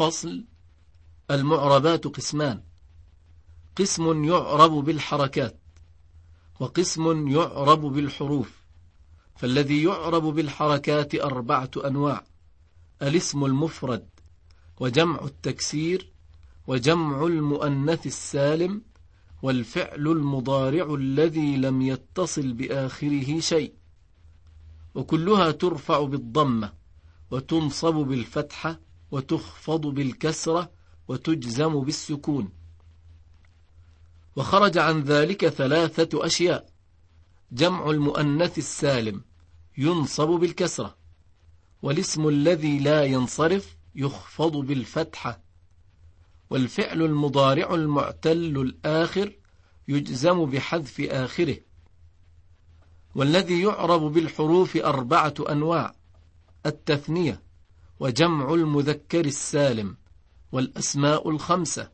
فصل المعربات قسمان. قسم يعرب بالحركات وقسم يعرب بالحروف. فالذي يعرب بالحركات أربعة أنواع الاسم المفرد وجمع التكسير وجمع المؤنث السالم والفعل المضارع الذي لم يتصل بآخره شيء. وكلها ترفع بالضمة وتنصب بالفتحة وتخفض بالكسرة وتجزم بالسكون. وخرج عن ذلك ثلاثة أشياء. جمع المؤنث السالم ينصب بالكسرة. والاسم الذي لا ينصرف يخفض بالفتحة. والفعل المضارع المعتل الآخر يجزم بحذف آخره. والذي يعرب بالحروف أربعة أنواع التثنية وجمع المذكر السالم والأسماء الخمسة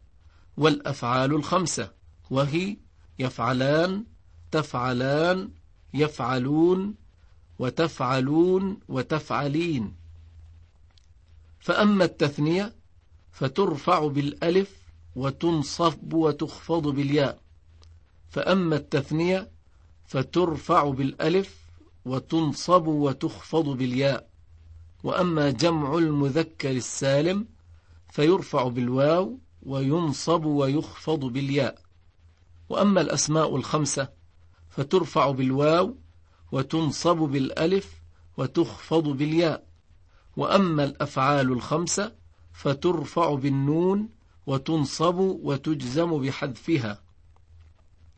والأفعال الخمسة وهي يفعلان تفعلان يفعلون وتفعلون وتفعلين. فأما التثنية فترفع بالألف وتنصب وتخفض بالياء. فأما التثنية فترفع بالألف وتنصب وتخفض بالياء. وأما جمع المذكر السالم فيرفع بالواو وينصب ويخفض بالياء. وأما الأسماء الخمسة فترفع بالواو وتنصب بالألف وتخفض بالياء. وأما الأفعال الخمسة فترفع بالنون وتنصب وتجزم بحذفها.